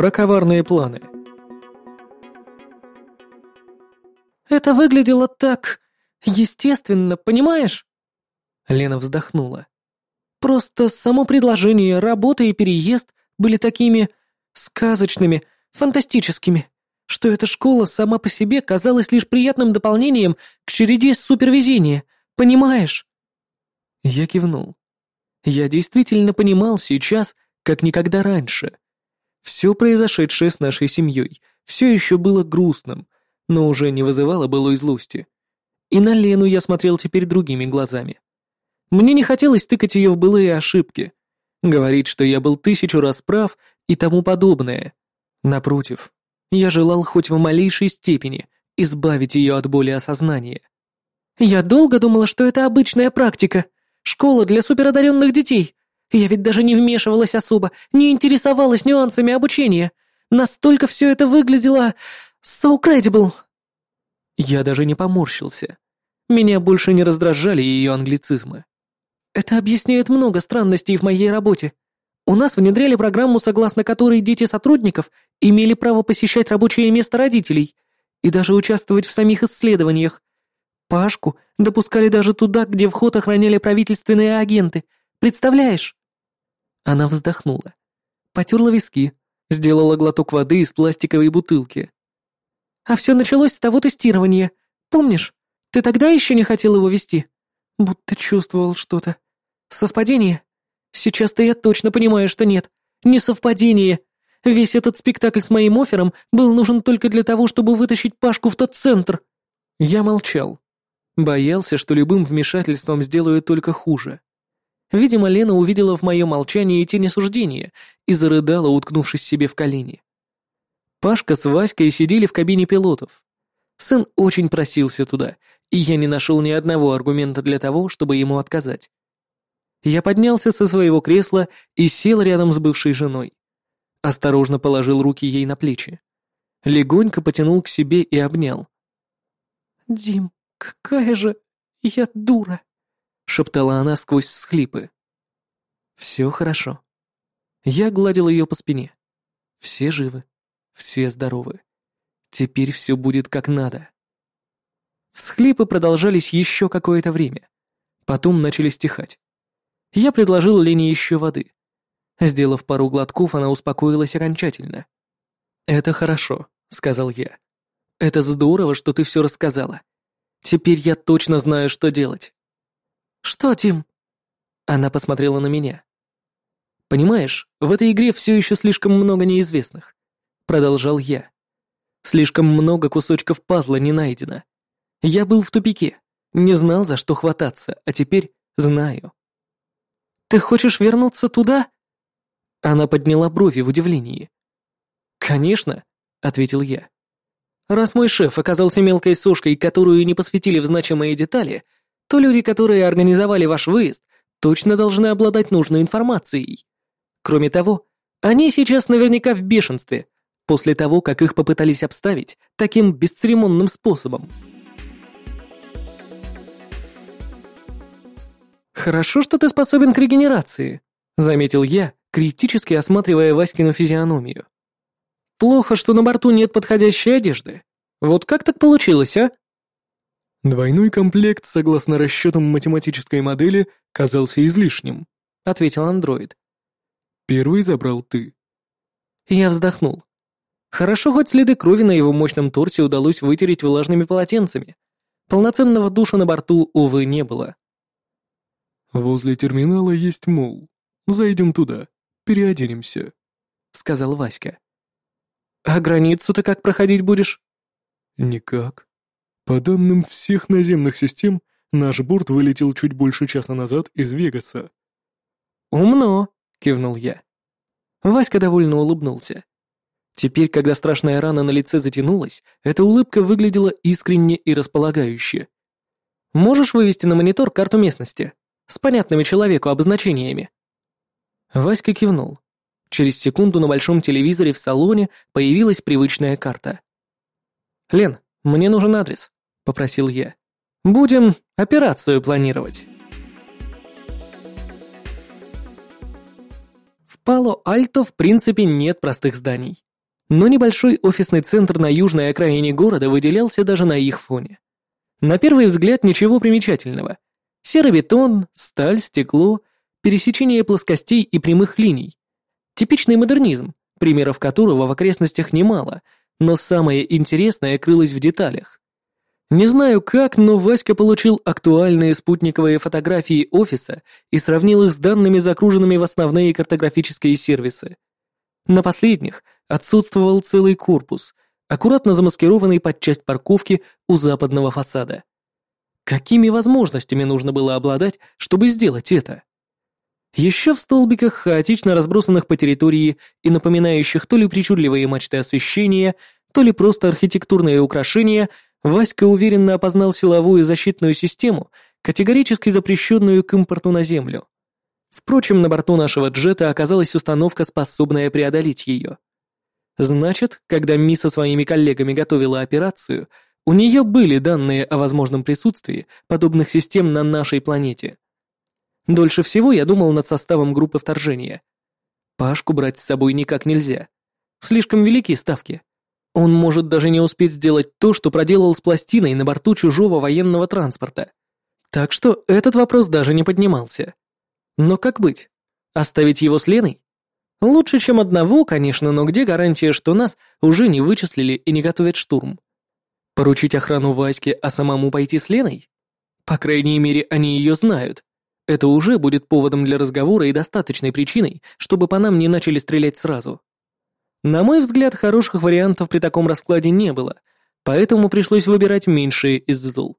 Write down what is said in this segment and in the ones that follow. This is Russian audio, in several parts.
Про коварные планы. Это выглядело так естественно, понимаешь? Лена вздохнула. Просто само предложение, работа и переезд были такими сказочными, фантастическими, что эта школа сама по себе казалась лишь приятным дополнением к череде супервезения, понимаешь? Я кивнул. Я действительно понимал сейчас, как никогда раньше. Все произошедшее с нашей семьей все еще было грустным, но уже не вызывало былой злости. И на Лену я смотрел теперь другими глазами. Мне не хотелось тыкать ее в былые ошибки, говорить, что я был тысячу раз прав и тому подобное. Напротив, я желал хоть в малейшей степени избавить ее от боли осознания. «Я долго думала, что это обычная практика. Школа для суперодаренных детей. Я ведь даже не вмешивалась особо, не интересовалась нюансами обучения. Настолько все это выглядело... so credible». Я даже не поморщился. Меня больше не раздражали ее англицизмы. Это объясняет много странностей в моей работе. У нас внедряли программу, согласно которой дети сотрудников имели право посещать рабочее место родителей и даже участвовать в самих исследованиях. Пашку допускали даже туда, где вход охраняли правительственные агенты. Представляешь? Она вздохнула. Потерла виски, сделала глоток воды из пластиковой бутылки. А все началось с того тестирования. Помнишь? Ты тогда еще не хотел его вести? Будто чувствовал что-то. Совпадение? Сейчас-то я точно понимаю, что нет. Не совпадение. Весь этот спектакль с моим оффером был нужен только для того, чтобы вытащить Пашку в тот центр. Я молчал. Боялся, что любым вмешательством сделаю только хуже. Видимо, Лена увидела в моем молчании тень осуждения и зарыдала, уткнувшись себе в колени. Пашка с Васькой сидели в кабине пилотов. Сын очень просился туда, и я не нашел ни одного аргумента для того, чтобы ему отказать. Я поднялся со своего кресла и сел рядом с бывшей женой. Осторожно положил руки ей на плечи. Легонько потянул к себе и обнял. «Дим, какая же я дура!» — шептала она сквозь схлипы. «Все хорошо». Я гладил ее по спине. Все живы, все здоровы. Теперь все будет как надо. Всхлипы продолжались еще какое-то время. Потом начали стихать. Я предложил Лене еще воды. Сделав пару глотков, она успокоилась окончательно. «Это хорошо», — сказал я. «Это здорово, что ты все рассказала. Теперь я точно знаю, что делать». «Что, Тим?» Она посмотрела на меня. «Понимаешь, в этой игре все еще слишком много неизвестных», — продолжал я. «Слишком много кусочков пазла не найдено. Я был в тупике, не знал, за что хвататься, а теперь знаю. «Ты хочешь вернуться туда?» Она подняла брови в удивлении. «Конечно», — ответил я. «Раз мой шеф оказался мелкой сошкой, которую не посвятили в значимые детали, то люди, которые организовали ваш выезд, точно должны обладать нужной информацией. Кроме того, они сейчас наверняка в бешенстве, после того, как их попытались обставить таким бесцеремонным способом». «Хорошо, что ты способен к регенерации», — заметил я, критически осматривая Васькину физиономию. «Плохо, что на борту нет подходящей одежды. Вот как так получилось, а?» «Двойной комплект, согласно расчетам математической модели, казался излишним», — ответил андроид. «Первый забрал ты». Я вздохнул. Хорошо, хоть следы крови на его мощном торсе удалось вытереть влажными полотенцами. Полноценного душа на борту, увы, не было. «Возле терминала есть мол. Зайдем туда, переоденемся», — сказал Васька. «А границу ты как проходить будешь?» «Никак. По данным всех наземных систем, наш борт вылетел чуть больше часа назад из Вегаса». «Умно», — кивнул я. Васька довольно улыбнулся. Теперь, когда страшная рана на лице затянулась, эта улыбка выглядела искренне и располагающе. «Можешь вывести на монитор карту местности?» с понятными человеку обозначениями. Васька кивнул. Через секунду на большом телевизоре в салоне появилась привычная карта. «Лен, мне нужен адрес», — попросил я. «Будем операцию планировать». В Пало-Альто в принципе нет простых зданий. но небольшой офисный центр на южной окраине города выделялся даже на их фоне. На первый взгляд ничего примечательного. Серый бетон, сталь, стекло, пересечение плоскостей и прямых линий. Типичный модернизм, примеров которого в окрестностях немало, но самое интересное крылось в деталях. Не знаю как, но Васька получил актуальные спутниковые фотографии офиса и сравнил их с данными, загруженными в основные картографические сервисы. На последних отсутствовал целый корпус, аккуратно замаскированный под часть парковки у западного фасада. Какими возможностями нужно было обладать, чтобы сделать это? Еще в столбиках, хаотично разбросанных по территории и напоминающих то ли причудливые мачты освещения, то ли просто архитектурные украшения – Васька уверенно опознал силовую защитную систему, категорически запрещенную к импорту на Землю. Впрочем, на борту нашего джета оказалась установка, способная преодолеть ее. Значит, когда Ми со своими коллегами готовила операцию, у нее были данные о возможном присутствии подобных систем на нашей планете. Дольше всего я думал над составом группы вторжения. Пашку брать с собой никак нельзя. Слишком велики ставки. Он может даже не успеть сделать то, что проделал с пластиной на борту чужого военного транспорта. Так что этот вопрос даже не поднимался. Но как быть? Оставить его с Леной? Лучше, чем одного, конечно, но где гарантия, что нас уже не вычислили и не готовят штурм? Поручить охрану Ваське, а самому пойти с Леной? По крайней мере, они ее знают. Это уже будет поводом для разговора и достаточной причиной, чтобы по нам не начали стрелять сразу. На мой взгляд, хороших вариантов при таком раскладе не было, поэтому пришлось выбирать меньшие из зол.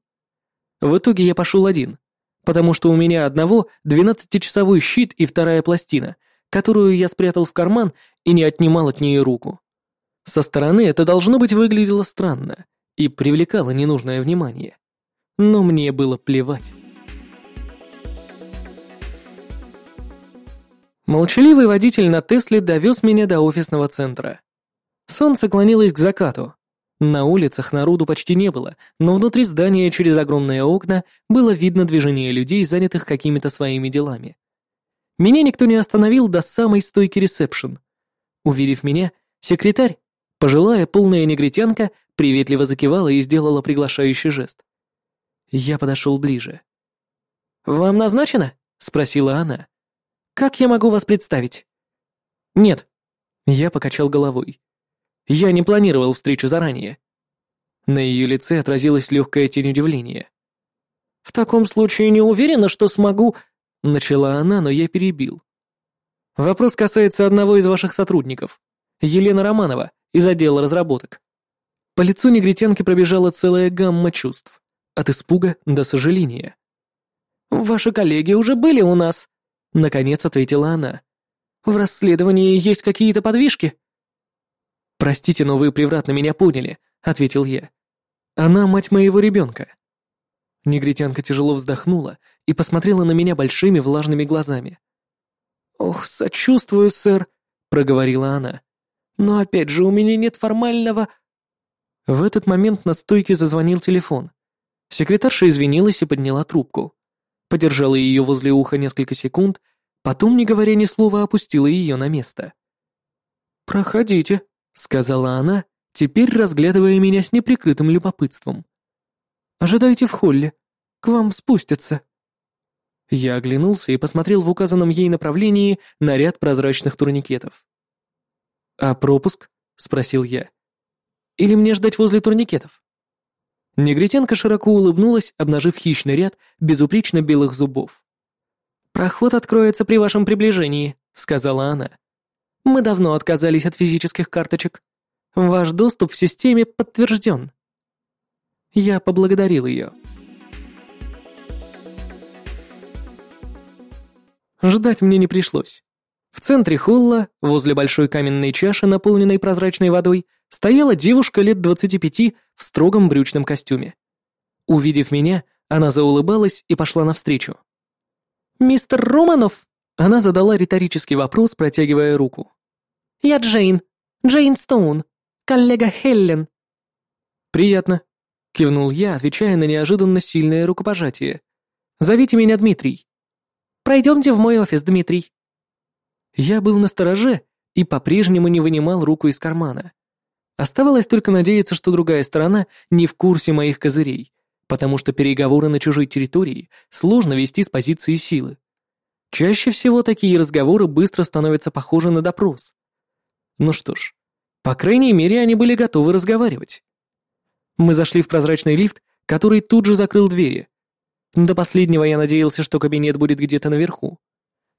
В итоге я пошел один, потому что у меня одного 12-часовой щит и вторая пластина, которую я спрятал в карман и не отнимал от нее руку. Со стороны это должно быть выглядело странно и привлекало ненужное внимание. Но мне было плевать. Молчаливый водитель на Тесле довез меня до офисного центра. Солнце клонилось к закату. На улицах народу почти не было, но внутри здания через огромные окна было видно движение людей, занятых какими-то своими делами. Меня никто не остановил до самой стойки ресепшн. Увидев меня, секретарь, пожилая полная негритянка, приветливо закивала и сделала приглашающий жест. Я подошел ближе. «Вам назначено?» — спросила она. Как я могу вас представить?» «Нет». Я покачал головой. «Я не планировал встречу заранее». На ее лице отразилась легкая тень удивления. «В таком случае не уверена, что смогу...» Начала она, но я перебил. «Вопрос касается одного из ваших сотрудников, Елена Романова, из отдела разработок». По лицу негритянки пробежала целая гамма чувств. От испуга до сожаления. «Ваши коллеги уже были у нас», Наконец ответила она. «В расследовании есть какие-то подвижки?» «Простите, но вы превратно меня поняли», — ответил я. «Она мать моего ребенка». Негритянка тяжело вздохнула и посмотрела на меня большими влажными глазами. «Ох, сочувствую, сэр», — проговорила она. «Но опять же, у меня нет формального...» В этот момент на стойке зазвонил телефон. Секретарша извинилась и подняла трубку подержала ее возле уха несколько секунд, потом, не говоря ни слова, опустила ее на место. «Проходите», — сказала она, теперь разглядывая меня с неприкрытым любопытством. «Ожидайте в холле. К вам спустятся». Я оглянулся и посмотрел в указанном ей направлении на ряд прозрачных турникетов. «А пропуск?» — спросил я. «Или мне ждать возле турникетов?» Негритянка широко улыбнулась, обнажив хищный ряд безупречно белых зубов. «Проход откроется при вашем приближении», — сказала она. «Мы давно отказались от физических карточек. Ваш доступ в системе подтвержден». Я поблагодарил ее. Ждать мне не пришлось. В центре холла, возле большой каменной чаши, наполненной прозрачной водой, стояла девушка лет двадцати пяти в строгом брючном костюме. Увидев меня, она заулыбалась и пошла навстречу. «Мистер Романов?» Она задала риторический вопрос, протягивая руку. «Я Джейн. Джейн Стоун. Коллега Хеллен». «Приятно», — кивнул я, отвечая на неожиданно сильное рукопожатие. «Зовите меня Дмитрий». «Пройдемте в мой офис, Дмитрий». Я был на стороже и по-прежнему не вынимал руку из кармана. Оставалось только надеяться, что другая сторона не в курсе моих козырей, потому что переговоры на чужой территории сложно вести с позиции силы. Чаще всего такие разговоры быстро становятся похожи на допрос. Ну что ж, по крайней мере, они были готовы разговаривать. Мы зашли в прозрачный лифт, который тут же закрыл двери. До последнего я надеялся, что кабинет будет где-то наверху.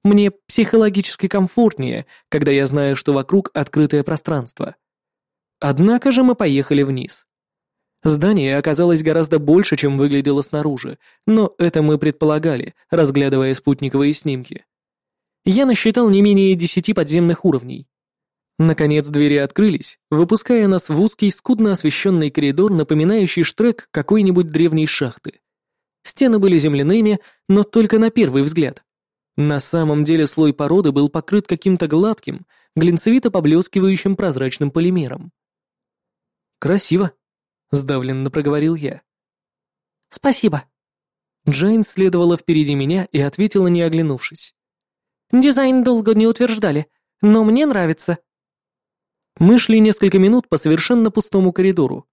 Мне психологически комфортнее, когда я знаю, что вокруг открытое пространство. Однако же мы поехали вниз. Здание оказалось гораздо больше, чем выглядело снаружи, но это мы предполагали, разглядывая спутниковые снимки. Я насчитал не менее десяти подземных уровней. Наконец двери открылись, выпуская нас в узкий, скудно освещенный коридор, напоминающий штрек какой-нибудь древней шахты. Стены были земляными, но только на первый взгляд. На самом деле слой породы был покрыт каким-то гладким, глинцевито поблескивающим прозрачным полимером. «Красиво», — сдавленно проговорил я. «Спасибо». Джейн следовала впереди меня и ответила, не оглянувшись. «Дизайн долго не утверждали, но мне нравится». Мы шли несколько минут по совершенно пустому коридору.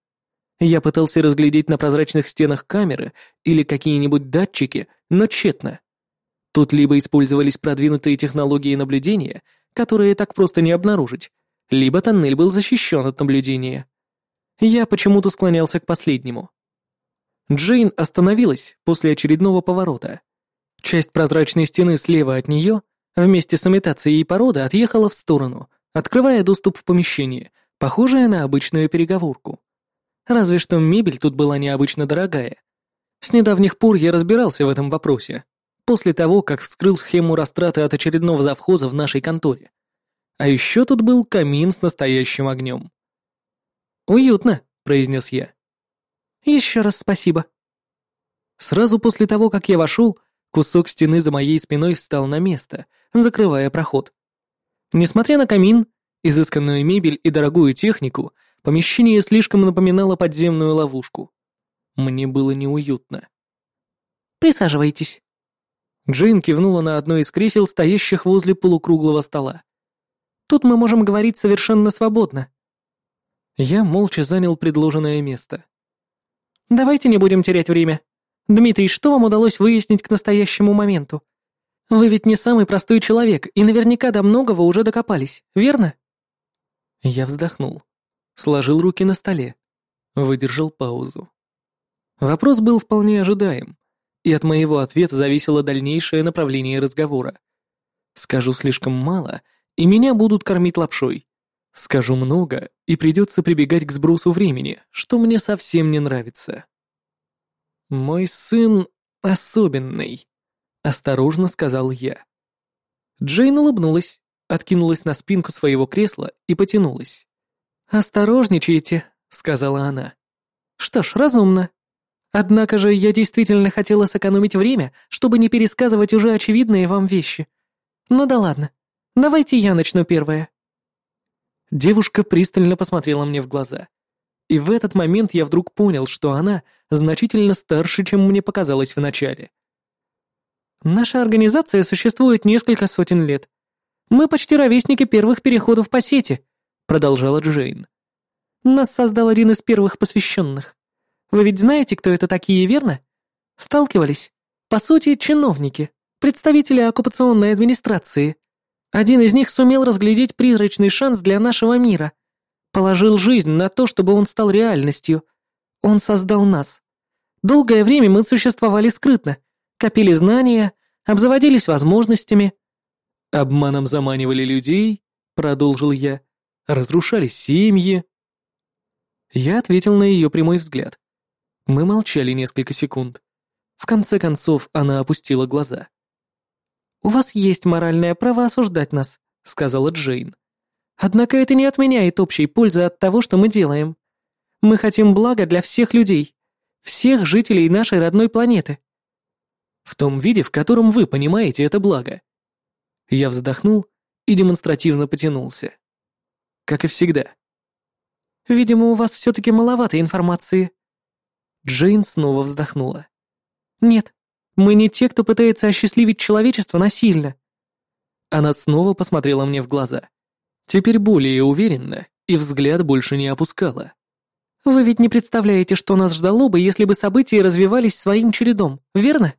Я пытался разглядеть на прозрачных стенах камеры или какие-нибудь датчики, но тщетно. Тут либо использовались продвинутые технологии наблюдения, которые так просто не обнаружить, либо тоннель был защищен от наблюдения. Я почему-то склонялся к последнему. Джейн остановилась после очередного поворота. Часть прозрачной стены слева от нее, вместе с имитацией породы, отъехала в сторону, открывая доступ в помещение, похожее на обычную переговорку. Разве что мебель тут была необычно дорогая. С недавних пор я разбирался в этом вопросе, после того, как вскрыл схему растраты от очередного завхоза в нашей конторе. А еще тут был камин с настоящим огнем. «Уютно», — произнес я. «Еще раз спасибо». Сразу после того, как я вошел, кусок стены за моей спиной встал на место, закрывая проход. Несмотря на камин, изысканную мебель и дорогую технику, помещение слишком напоминало подземную ловушку. Мне было неуютно. «Присаживайтесь». Джейн кивнула на одно из кресел, стоящих возле полукруглого стола. «Тут мы можем говорить совершенно свободно». Я молча занял предложенное место. «Давайте не будем терять время. Дмитрий, что вам удалось выяснить к настоящему моменту? Вы ведь не самый простой человек, и наверняка до многого уже докопались, верно?» Я вздохнул, сложил руки на столе, выдержал паузу. Вопрос был вполне ожидаем, и от моего ответа зависело дальнейшее направление разговора. Скажу слишком мало, и меня будут кормить лапшой. Скажу много, и придется прибегать к сбросу времени, что мне совсем не нравится. Мой сын особенный. — осторожно сказал я. Джейн улыбнулась, откинулась на спинку своего кресла и потянулась. «Осторожничайте», — сказала она. «Что ж, разумно. Однако же я действительно хотела сэкономить время, чтобы не пересказывать уже очевидные вам вещи. Ну да ладно, давайте я начну первое». Девушка пристально посмотрела мне в глаза. И в этот момент я вдруг понял, что она значительно старше, чем мне показалось вначале. Наша организация существует несколько сотен лет. Мы почти ровесники первых переходов по сети», — продолжала Джейн. «Нас создал один из первых посвященных. Вы ведь знаете, кто это такие, верно? Сталкивались? По сути, чиновники, представители оккупационной администрации. Один из них сумел разглядеть призрачный шанс для нашего мира. Положил жизнь на то, чтобы он стал реальностью. Он создал нас. Долгое время мы существовали скрытно — копили знания, обзаводились возможностями. Обманом заманивали людей, продолжил я, разрушали семьи. Я ответил на ее прямой взгляд. Мы молчали несколько секунд. В конце концов она опустила глаза. «У вас есть моральное право осуждать нас», — сказала Джейн. «Однако это не отменяет общей пользы от того, что мы делаем. Мы хотим блага для всех людей, всех жителей нашей родной планеты. В том виде, в котором вы понимаете это благо. Я вздохнул и демонстративно потянулся. Как и всегда. Видимо, у вас все-таки маловато информации. Джейн снова вздохнула. Нет, мы не те, кто пытается осчастливить человечество насильно. Она снова посмотрела мне в глаза. Теперь более уверенно и взгляд больше не опускала. «Вы ведь не представляете, что нас ждало бы, если бы события развивались своим чередом, верно?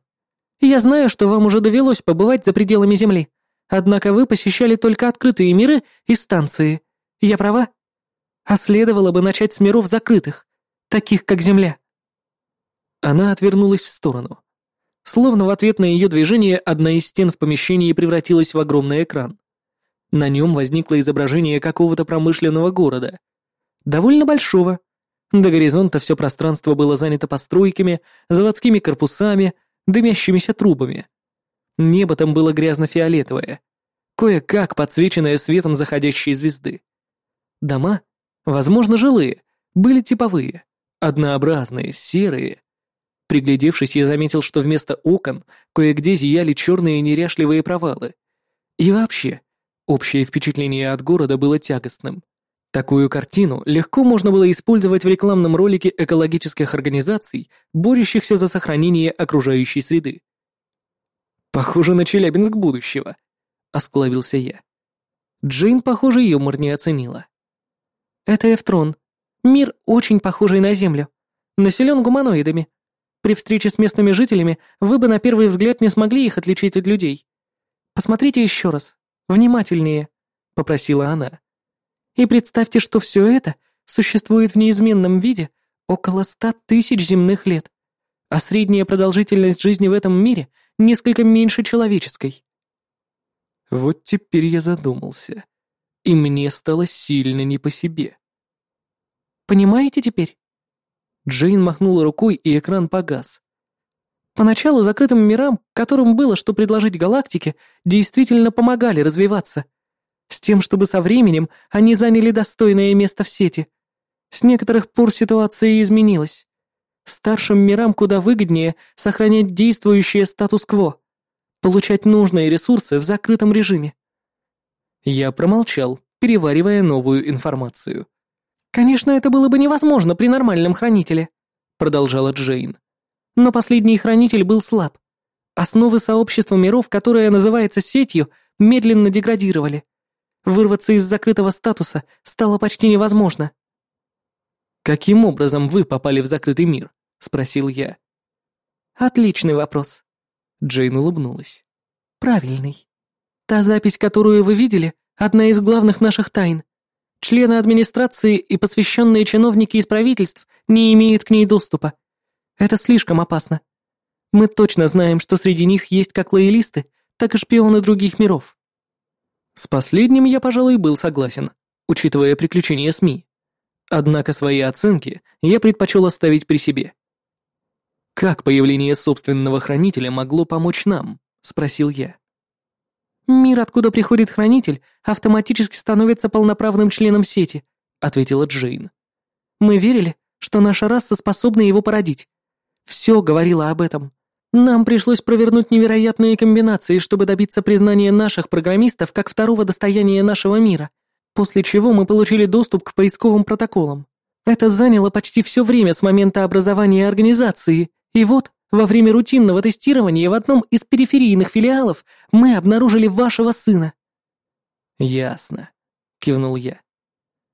Я знаю, что вам уже довелось побывать за пределами Земли, однако вы посещали только открытые миры и станции. Я права? А следовало бы начать с миров закрытых, таких как Земля». Она отвернулась в сторону. Словно в ответ на ее движение одна из стен в помещении превратилась в огромный экран. На нем возникло изображение какого-то промышленного города. Довольно большого. До горизонта все пространство было занято постройками, заводскими корпусами, дымящимися трубами. Небо там было грязно-фиолетовое, кое-как подсвеченное светом заходящей звезды. Дома, возможно, жилые, были типовые, однообразные, серые, Приглядевшись, я заметил, что вместо окон кое-где зияли черные неряшливые провалы. И вообще, общее впечатление от города было тягостным. Такую картину легко можно было использовать в рекламном ролике экологических организаций, борющихся за сохранение окружающей среды. «Похоже на Челябинск будущего», — осклавился я. Джейн, похоже, юмор не оценила. «Это Эфтрон. Мир, очень похожий на Землю. Населен гуманоидами. При встрече с местными жителями вы бы на первый взгляд не смогли их отличить от людей. Посмотрите еще раз, внимательнее, попросила она. И представьте, что все это существует в неизменном виде около ста тысяч земных лет, а средняя продолжительность жизни в этом мире несколько меньше человеческой. Вот теперь я задумался, и мне стало сильно не по себе. Понимаете теперь? Джейн махнула рукой, и экран погас. Поначалу закрытым мирам, которым было что предложить галактике, действительно помогали развиваться. С тем, чтобы со временем они заняли достойное место в сети. С некоторых пор ситуация изменилась. Старшим мирам куда выгоднее сохранять действующее статус-кво, получать нужные ресурсы в закрытом режиме. Я промолчал, переваривая новую информацию. «Конечно, это было бы невозможно при нормальном хранителе», — продолжала Джейн. «Но последний хранитель был слаб. Основы сообщества миров, которое называется сетью, медленно деградировали. Вырваться из закрытого статуса стало почти невозможно». «Каким образом вы попали в закрытый мир?» — спросил я. «Отличный вопрос». Джейн улыбнулась. «Правильный. Та запись, которую вы видели, одна из главных наших тайн. Члены администрации и посвященные чиновники из правительств не имеют к ней доступа. Это слишком опасно. Мы точно знаем, что среди них есть как лоялисты, так и шпионы других миров. С последним я, пожалуй, был согласен, учитывая приключения СМИ. Однако свои оценки я предпочел оставить при себе. «Как появление собственного хранителя могло помочь нам?» — спросил я. «Мир, откуда приходит хранитель, автоматически становится полноправным членом сети», — ответила Джейн. «Мы верили, что наша раса способна его породить. Все говорило об этом. Нам пришлось провернуть невероятные комбинации, чтобы добиться признания наших программистов как второго достояния нашего мира, после чего мы получили доступ к поисковым протоколам. Это заняло почти все время с момента образования организации, и вот во время рутинного тестирования в одном из периферийных филиалов мы обнаружили вашего сына». «Ясно», — кивнул я.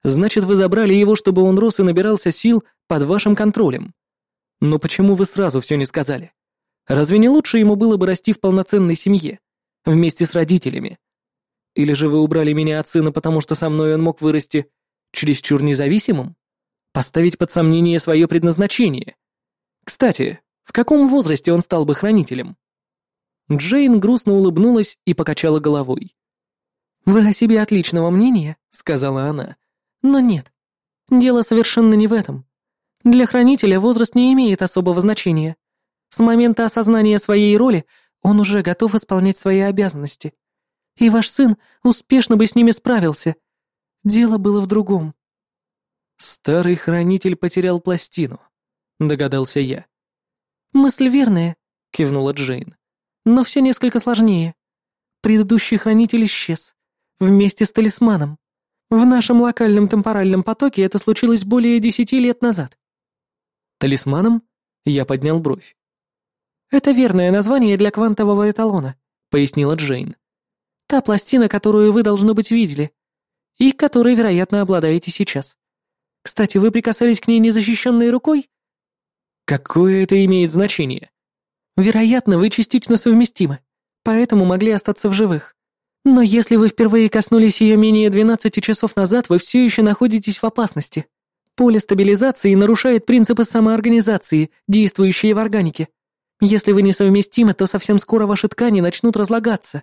«Значит, вы забрали его, чтобы он рос и набирался сил под вашим контролем. Но почему вы сразу все не сказали? Разве не лучше ему было бы расти в полноценной семье, вместе с родителями? Или же вы убрали меня от сына, потому что со мной он мог вырасти чересчур независимым? Поставить под сомнение свое предназначение? Кстати, в каком возрасте он стал бы хранителем? Джейн грустно улыбнулась и покачала головой. «Вы о себе отличного мнения», — сказала она. «Но нет. Дело совершенно не в этом. Для хранителя возраст не имеет особого значения. С момента осознания своей роли он уже готов исполнять свои обязанности. И ваш сын успешно бы с ними справился. Дело было в другом». «Старый хранитель потерял пластину», — догадался я. «Мысль верная», — кивнула Джейн. «Но все несколько сложнее. Предыдущий хранитель исчез. Вместе с талисманом. В нашем локальном темпоральном потоке это случилось более десяти лет назад». «Талисманом?» — я поднял бровь. «Это верное название для квантового эталона», — пояснила Джейн. «Та пластина, которую вы, должно быть, видели. и которой, вероятно, обладаете сейчас. Кстати, вы прикасались к ней незащищенной рукой? Какое это имеет значение? Вероятно, вы частично совместимы, поэтому могли остаться в живых. Но если вы впервые коснулись ее менее 12 часов назад, вы все еще находитесь в опасности. Поле стабилизации нарушает принципы самоорганизации, действующие в органике. Если вы несовместимы, то совсем скоро ваши ткани начнут разлагаться.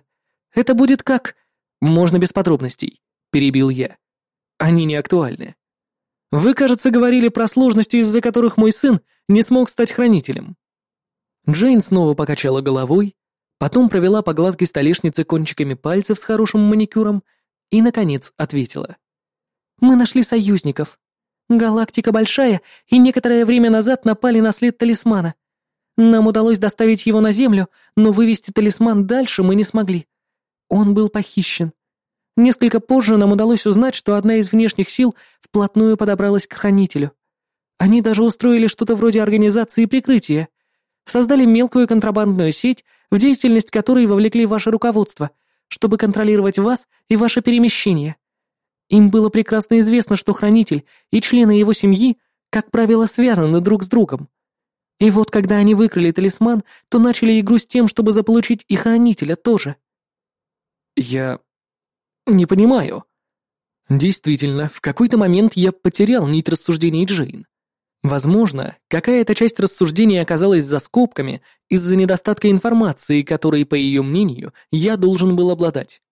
Это будет как... Можно без подробностей, перебил я. Они не актуальны. Вы, кажется, говорили про сложности, из-за которых мой сын не смог стать хранителем. Джейн снова покачала головой, потом провела по гладкой столешнице кончиками пальцев с хорошим маникюром и, наконец, ответила. «Мы нашли союзников. Галактика большая, и некоторое время назад напали на след талисмана. Нам удалось доставить его на Землю, но вывести талисман дальше мы не смогли. Он был похищен. Несколько позже нам удалось узнать, что одна из внешних сил вплотную подобралась к хранителю. Они даже устроили что-то вроде организации прикрытия. Создали мелкую контрабандную сеть, в деятельность которой вовлекли ваше руководство, чтобы контролировать вас и ваше перемещение. Им было прекрасно известно, что хранитель и члены его семьи, как правило, связаны друг с другом. И вот когда они выкрали талисман, то начали игру с тем, чтобы заполучить и хранителя тоже. Я не понимаю. Действительно, в какой-то момент я потерял нить рассуждений Джейн. Возможно, какая-то часть рассуждений оказалась за скобками из-за недостатка информации, которой, по ее мнению, я должен был обладать.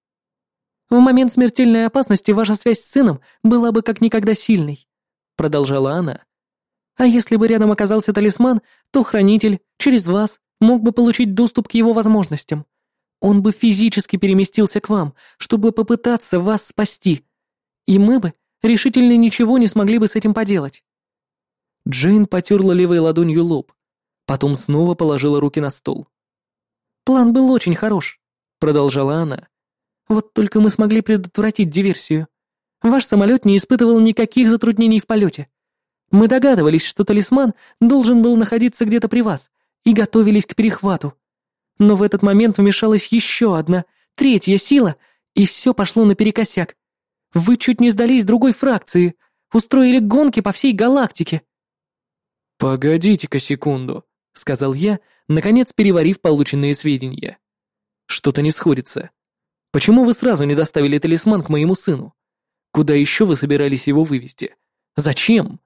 «В момент смертельной опасности ваша связь с сыном была бы как никогда сильной», — продолжала она. «А если бы рядом оказался талисман, то хранитель, через вас, мог бы получить доступ к его возможностям. Он бы физически переместился к вам, чтобы попытаться вас спасти. И мы бы решительно ничего не смогли бы с этим поделать. Джейн потерла левой ладонью лоб, потом снова положила руки на стол. «План был очень хорош», — продолжала она. «Вот только мы смогли предотвратить диверсию. Ваш самолет не испытывал никаких затруднений в полете. Мы догадывались, что талисман должен был находиться где-то при вас, и готовились к перехвату. Но в этот момент вмешалась еще одна, третья сила, и все пошло наперекосяк. Вы чуть не сдались другой фракции, устроили гонки по всей галактике. «Погодите-ка секунду», — сказал я, наконец переварив полученные сведения. «Что-то не сходится. Почему вы сразу не доставили талисман к моему сыну? Куда еще вы собирались его вывести? Зачем?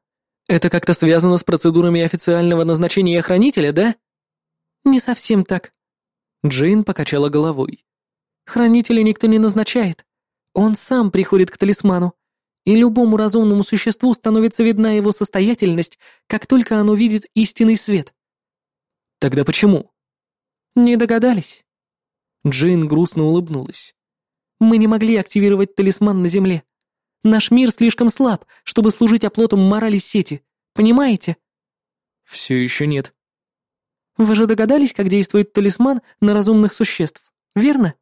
Это как-то связано с процедурами официального назначения хранителя, да?» «Не совсем так», Джейн покачала головой. «Хранителя никто не назначает. Он сам приходит к талисману, и любому разумному существу становится видна его состоятельность, как только оно видит истинный свет». «Тогда почему?» «Не догадались?» Джейн грустно улыбнулась. «Мы не могли активировать талисман на Земле. Наш мир слишком слаб, чтобы служить оплотом морали сети. Понимаете?» «Все еще нет», вы же догадались, как действует талисман на разумных существ, верно?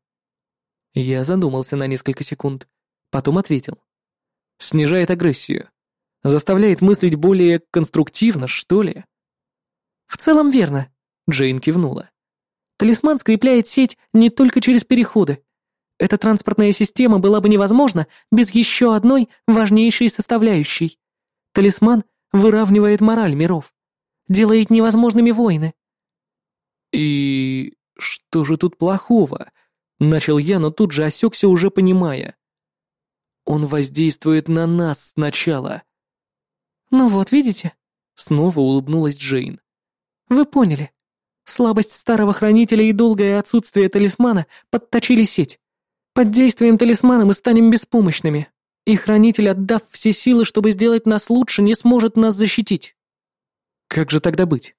Я задумался на несколько секунд, потом ответил. Снижает агрессию. Заставляет мыслить более конструктивно, что ли? В целом верно, Джейн кивнула. Талисман скрепляет сеть не только через переходы. Эта транспортная система была бы невозможна без еще одной важнейшей составляющей. Талисман выравнивает мораль миров, делает невозможными войны, «И что же тут плохого?» — начал я, но тут же осекся, уже понимая. «Он воздействует на нас сначала». «Ну вот, видите?» — снова улыбнулась Джейн. «Вы поняли. Слабость старого хранителя и долгое отсутствие талисмана подточили сеть. Под действием талисмана мы станем беспомощными, и хранитель, отдав все силы, чтобы сделать нас лучше, не сможет нас защитить». «Как же тогда быть?»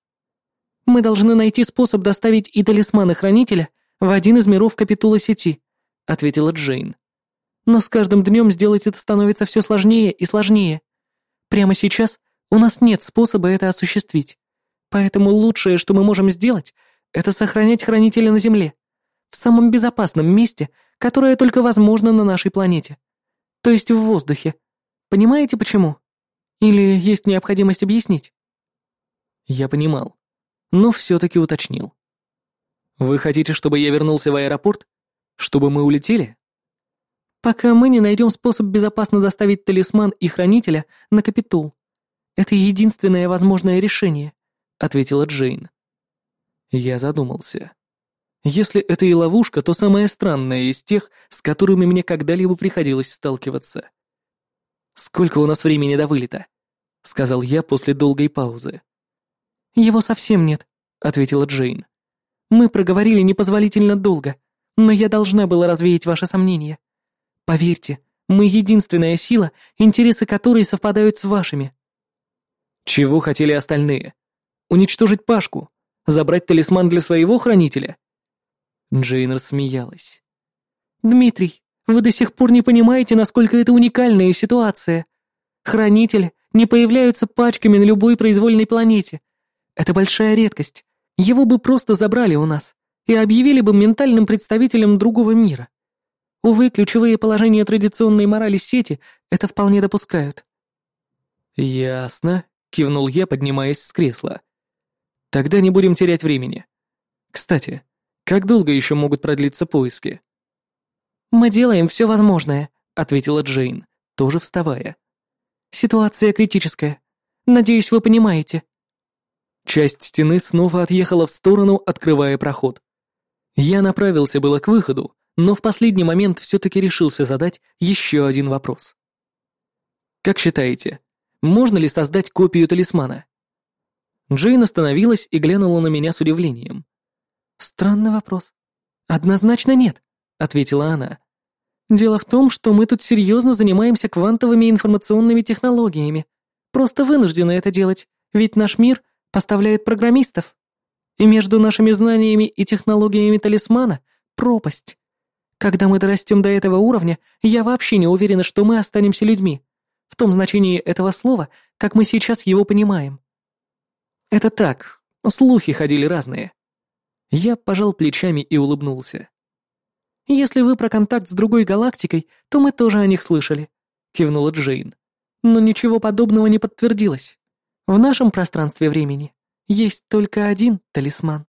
Мы должны найти способ доставить и талисманы хранителя в один из миров капитула сети», — ответила Джейн. «Но с каждым днем сделать это становится все сложнее и сложнее. Прямо сейчас у нас нет способа это осуществить. Поэтому лучшее, что мы можем сделать, это сохранять хранителя на Земле, в самом безопасном месте, которое только возможно на нашей планете. То есть в воздухе. Понимаете почему? Или есть необходимость объяснить?» Я понимал но все-таки уточнил. «Вы хотите, чтобы я вернулся в аэропорт? Чтобы мы улетели?» Пока мы не найдем способ безопасно доставить талисман и хранителя на Капитул. Это единственное возможное решение», — ответила Джейн. Я задумался. Если это и ловушка, то самая странная из тех, с которыми мне когда-либо приходилось сталкиваться. «Сколько у нас времени до вылета?» — сказал я после долгой паузы. «Его совсем нет», — ответила Джейн. «Мы проговорили непозволительно долго, но я должна была развеять ваши сомнения. Поверьте, мы единственная сила, интересы которой совпадают с вашими». «Чего хотели остальные? Уничтожить Пашку? Забрать талисман для своего хранителя?» Джейн рассмеялась. «Дмитрий, вы до сих пор не понимаете, насколько это уникальная ситуация. Хранители не появляются пачками на любой произвольной планете. Это большая редкость. Его бы просто забрали у нас и объявили бы ментальным представителем другого мира. Увы, ключевые положения традиционной морали сети это вполне допускают. «Ясно», — кивнул я, поднимаясь с кресла. «Тогда не будем терять времени. Кстати, как долго еще могут продлиться поиски?» «Мы делаем все возможное», — ответила Джейн, тоже вставая. «Ситуация критическая. Надеюсь, вы понимаете». Часть стены снова отъехала в сторону, открывая проход. Я направился было к выходу, но в последний момент все-таки решился задать еще один вопрос. «Как считаете, можно ли создать копию талисмана?» Джейн остановилась и глянула на меня с удивлением. «Странный вопрос. Однозначно нет», — ответила она. «Дело в том, что мы тут серьезно занимаемся квантовыми информационными технологиями. Просто вынуждены это делать, ведь наш мир поставляет программистов. И между нашими знаниями и технологиями талисмана пропасть. Когда мы дорастем до этого уровня, я вообще не уверена, что мы останемся людьми. В том значении этого слова, как мы сейчас его понимаем. Это так, слухи ходили разные. Я пожал плечами и улыбнулся. «Если вы про контакт с другой галактикой, то мы тоже о них слышали», — кивнула Джейн. «Но ничего подобного не подтвердилось. В нашем пространстве времени есть только один талисман».